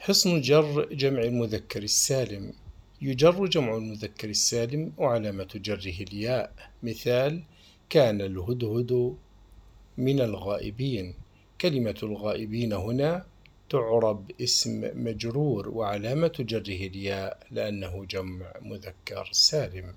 حصن جر جمع المذكر السالم. يجر جمع المذكر السالم وعلامة جره الياء. مثال كان الهدهد من الغائبين. كلمة الغائبين هنا تعرب اسم مجرور وعلامة جره الياء لأنه جمع مذكر سالم.